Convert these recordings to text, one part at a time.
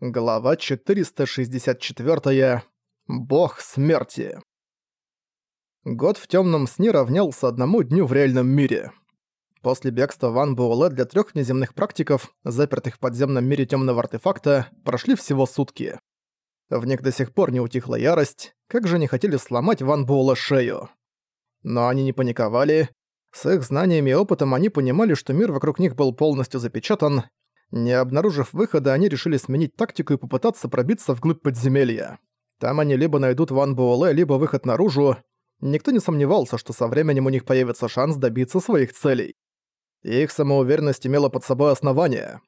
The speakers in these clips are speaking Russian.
Глава 464. Бог смерти. Год в темном сне равнялся одному дню в реальном мире. После бегства Ван Буэлэ для трех внеземных практиков, запертых в подземном мире темного артефакта, прошли всего сутки. В них до сих пор не утихла ярость, как же не хотели сломать Ван Буэлэ шею. Но они не паниковали. С их знаниями и опытом они понимали, что мир вокруг них был полностью запечатан, не обнаружив выхода, они решили сменить тактику и попытаться пробиться вглубь подземелья. Там они либо найдут Ван Буэлэ, либо выход наружу. Никто не сомневался, что со временем у них появится шанс добиться своих целей. их самоуверенность имела под собой основание.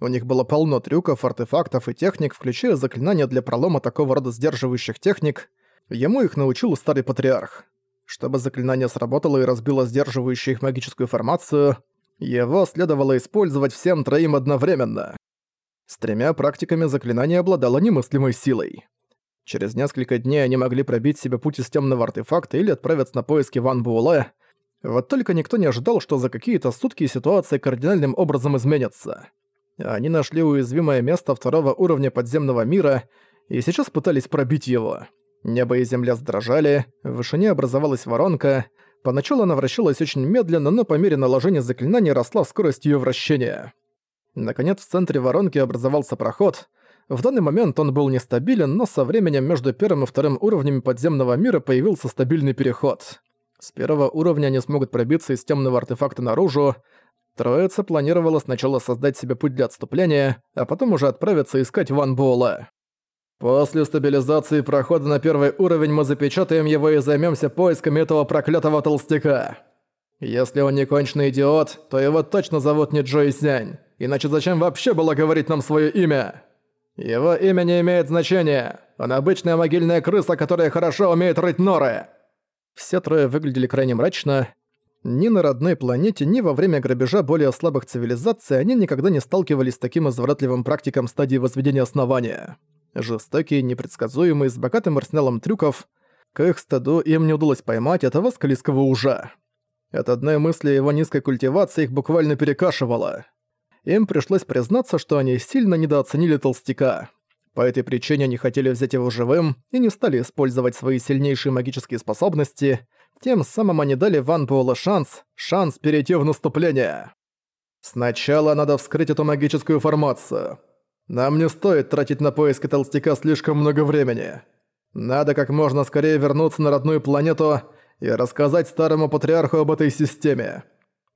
У них было полно трюков, артефактов и техник, включая заклинания для пролома такого рода сдерживающих техник. Ему их научил старый патриарх. Чтобы заклинание сработало и разбило сдерживающую их магическую формацию, его следовало использовать всем троим одновременно. С тремя практиками заклинание обладало немыслимой силой. Через несколько дней они могли пробить себе путь из темного артефакта или отправиться на поиски Ван Буэлэ. Вот только никто не ожидал, что за какие-то сутки ситуация кардинальным образом изменится. Они нашли уязвимое место второго уровня подземного мира и сейчас пытались пробить его. Небо и земля сдрожали, в вышине образовалась воронка, Поначалу она вращалась очень медленно, но по мере наложения заклинаний росла скорость ее вращения. Наконец, в центре воронки образовался проход. В данный момент он был нестабилен, но со временем между первым и вторым уровнями подземного мира появился стабильный переход. С первого уровня они смогут пробиться из темного артефакта наружу. Троица планировала сначала создать себе путь для отступления, а потом уже отправиться искать Ван Буэлла. После стабилизации прохода на первый уровень мы запечатаем его и займемся поисками этого проклятого толстяка. Если он не конченый идиот, то его точно зовут не Джой Сянь. Иначе зачем вообще было говорить нам свое имя? Его имя не имеет значения. Он обычная могильная крыса, которая хорошо умеет рыть норы. Все трое выглядели крайне мрачно. Ни на родной планете, ни во время грабежа более слабых цивилизаций они никогда не сталкивались с таким извратливым практиком стадии возведения основания. Жестокие, непредсказуемые, с богатым арсеналом трюков. К их стыду им не удалось поймать этого склизкого ужа. От одной мысли о его низкой культивации их буквально перекашивало. Им пришлось признаться, что они сильно недооценили толстяка. По этой причине они хотели взять его живым и не стали использовать свои сильнейшие магические способности. Тем самым они дали Ван Буэлла шанс, шанс перейти в наступление. Сначала надо вскрыть эту магическую формацию. Нам не стоит тратить на поиски толстяка слишком много времени. Надо как можно скорее вернуться на родную планету и рассказать старому патриарху об этой системе.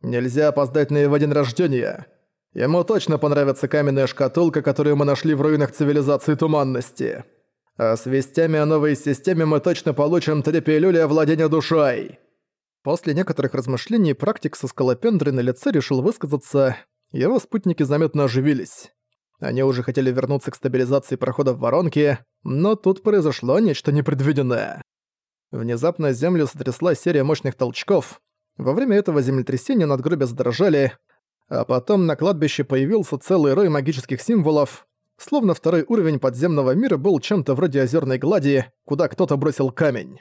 Нельзя опоздать на его день рождения. Ему точно понравится каменная шкатулка, которую мы нашли в руинах цивилизации Туманности. А с вестями о новой системе мы точно получим три пилюли овладения душой. После некоторых размышлений практик со скалопендрой на лице решил высказаться, его спутники заметно оживились. Они уже хотели вернуться к стабилизации прохода в воронке, но тут произошло нечто непредвиденное. Внезапно землю сотрясла серия мощных толчков. Во время этого землетрясения надгробия задрожали, а потом на кладбище появился целый рой магических символов, словно второй уровень подземного мира был чем-то вроде озерной глади, куда кто-то бросил камень.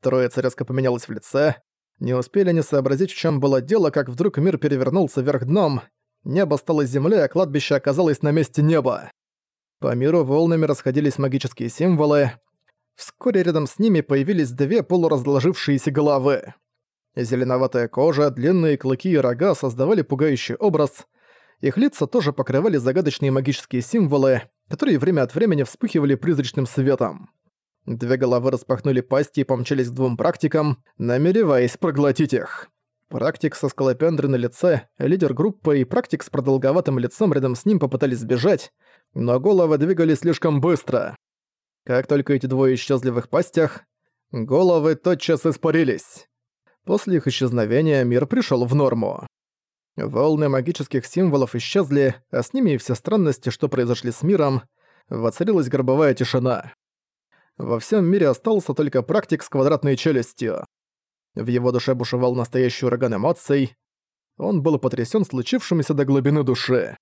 Троица резко поменялась в лице. Не успели они сообразить, в чем было дело, как вдруг мир перевернулся вверх дном, Небо стало землей, а кладбище оказалось на месте неба. По миру волнами расходились магические символы. Вскоре рядом с ними появились две полуразложившиеся головы. Зеленоватая кожа, длинные клыки и рога создавали пугающий образ. Их лица тоже покрывали загадочные магические символы, которые время от времени вспыхивали призрачным светом. Две головы распахнули пасти и помчались к двум практикам, намереваясь проглотить их. Практик со скалопендрой на лице, лидер группы и практик с продолговатым лицом рядом с ним попытались сбежать, но головы двигались слишком быстро. Как только эти двое исчезли в их пастях, головы тотчас испарились. После их исчезновения мир пришел в норму. Волны магических символов исчезли, а с ними и все странности, что произошли с миром, воцарилась гробовая тишина. Во всем мире остался только практик с квадратной челюстью. В его душе бушевал настоящий ураган эмоций. Он был потрясен случившимся до глубины души.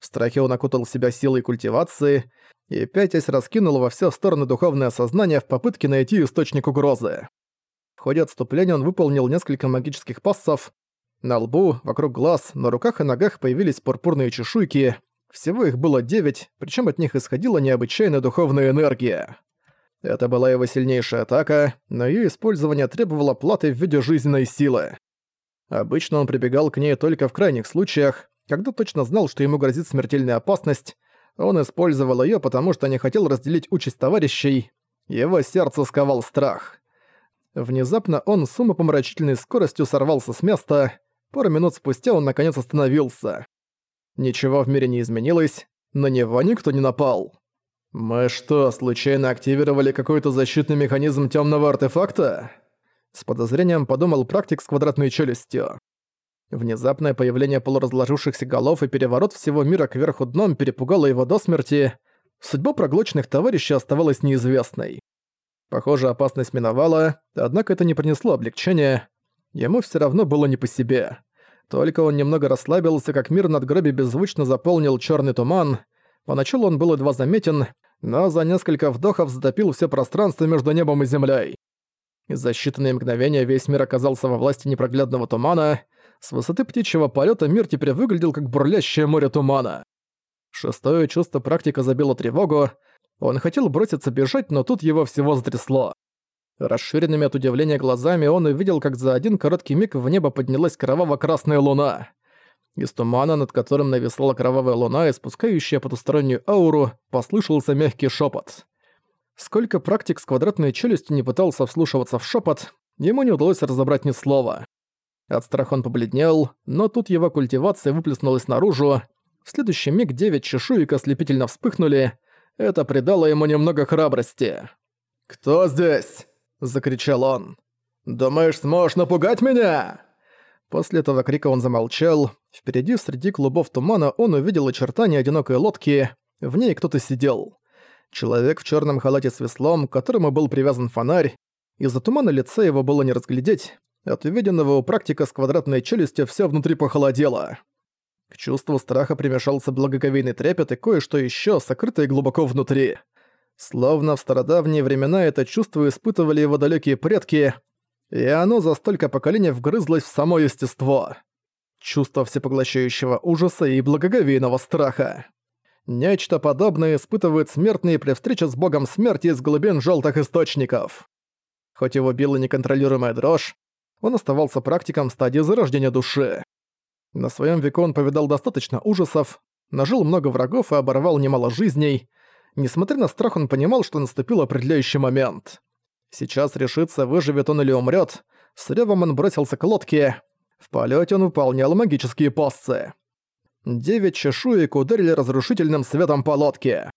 В страхе он окутал себя силой культивации и пятясь раскинул во все стороны духовное сознание в попытке найти источник угрозы. В ходе отступления он выполнил несколько магических пассов. На лбу, вокруг глаз, на руках и ногах появились пурпурные чешуйки. Всего их было девять, причем от них исходила необычайная духовная энергия. Это была его сильнейшая атака, но ее использование требовало платы в виде жизненной силы. Обычно он прибегал к ней только в крайних случаях, когда точно знал, что ему грозит смертельная опасность, он использовал ее, потому что не хотел разделить участь товарищей. Его сердце сковал страх. Внезапно он с умопомрачительной скоростью сорвался с места. Пару минут спустя он наконец остановился. Ничего в мире не изменилось, на него никто не напал. «Мы что, случайно активировали какой-то защитный механизм темного артефакта?» С подозрением подумал практик с квадратной челюстью. Внезапное появление полуразложившихся голов и переворот всего мира кверху дном перепугало его до смерти. Судьба проглоченных товарищей оставалась неизвестной. Похоже, опасность миновала, однако это не принесло облегчения. Ему все равно было не по себе. Только он немного расслабился, как мир над гроби беззвучно заполнил черный туман. Поначалу он был едва заметен, но за несколько вдохов затопил все пространство между небом и землей. За считанные мгновения весь мир оказался во власти непроглядного тумана. С высоты птичьего полета мир теперь выглядел как бурлящее море тумана. Шестое чувство практика забило тревогу. Он хотел броситься бежать, но тут его всего затрясло. Расширенными от удивления глазами он увидел, как за один короткий миг в небо поднялась кроваво-красная луна. Из тумана, над которым нависла кровавая луна, испускающая потустороннюю ауру, послышался мягкий шепот. Сколько практик с квадратной челюстью не пытался вслушиваться в шепот, ему не удалось разобрать ни слова. От страха он побледнел, но тут его культивация выплеснулась наружу. В следующий миг девять чешуек ослепительно вспыхнули. Это придало ему немного храбрости. «Кто здесь?» – закричал он. «Думаешь, сможешь напугать меня?» После этого крика он замолчал. Впереди, среди клубов тумана, он увидел очертания одинокой лодки. В ней кто-то сидел. Человек в черном халате с веслом, к которому был привязан фонарь. Из-за тумана лица его было не разглядеть. От увиденного у практика с квадратной челюстью все внутри похолодело. К чувству страха примешался благоговейный трепет и кое-что еще, сокрытое глубоко внутри. Словно в стародавние времена это чувство испытывали его далекие предки, и оно за столько поколений вгрызлось в само естество. Чувство всепоглощающего ужаса и благоговейного страха. Нечто подобное испытывают смертные при встрече с богом смерти из глубин желтых источников. Хоть его била неконтролируемая дрожь, он оставался практиком стадии зарождения души. На своем веку он повидал достаточно ужасов, нажил много врагов и оборвал немало жизней. Несмотря на страх, он понимал, что наступил определяющий момент. Сейчас решится, выживет он или умрет. С ревом он бросился к лодке. В полете он выполнял магические пассы. Девять чешуек ударили разрушительным светом по лодке.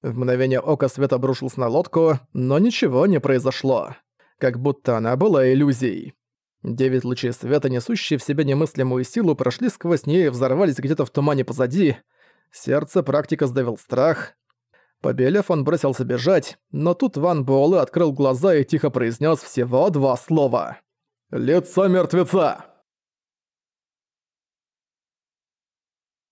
В мгновение ока свет обрушился на лодку, но ничего не произошло. Как будто она была иллюзией. Девять лучей света, несущие в себе немыслимую силу, прошли сквозь нее и взорвались где-то в тумане позади. Сердце практика сдавил страх. Побелев, он бросился бежать, но тут Ван Буэлэ открыл глаза и тихо произнес всего два слова. «Лицо мертвеца!»